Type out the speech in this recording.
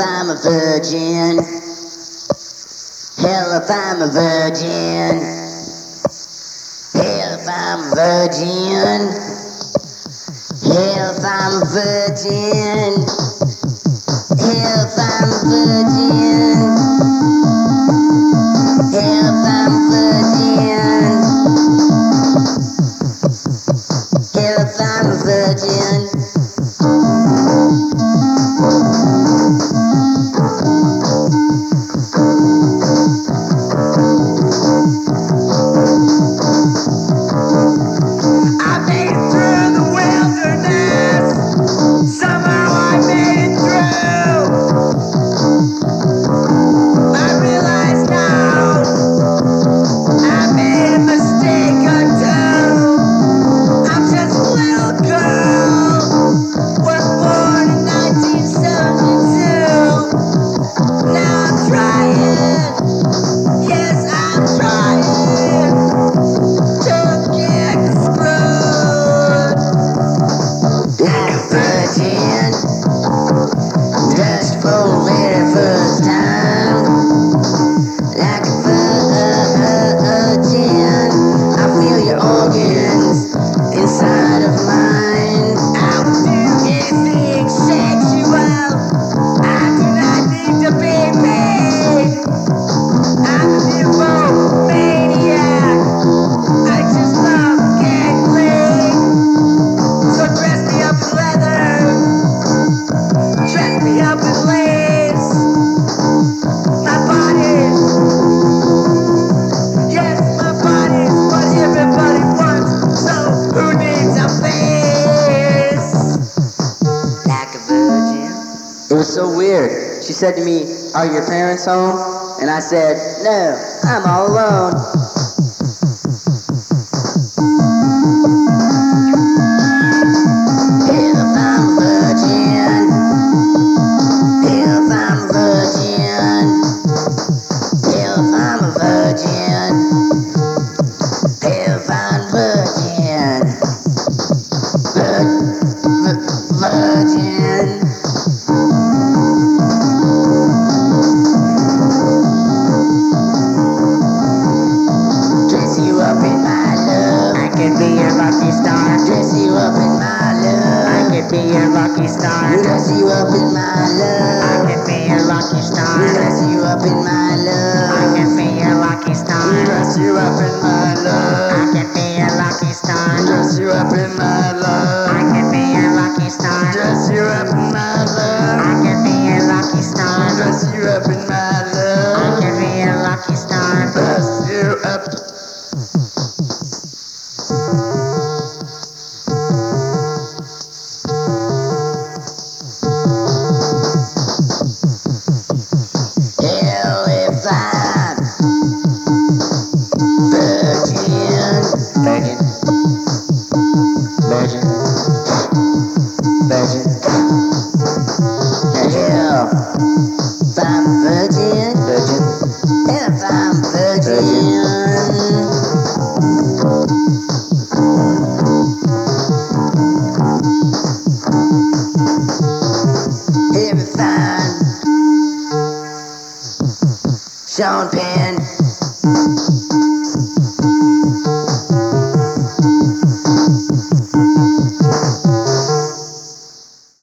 if I'm a virgin. Hell if I'm a virgin. Hell if I'm a virgin. Hell if I'm a virgin. Hell if I'm a virgin. Hell if I'm a virgin. Hell if I'm a virgin. so weird. She said to me, Are your parents home? And I said, No, I'm all alone. be a rocky star. Dress you up in my love. I could be a rocky star. Dress you up in my love. I could be a rocky star. Dress you up in my love. I could be a rocky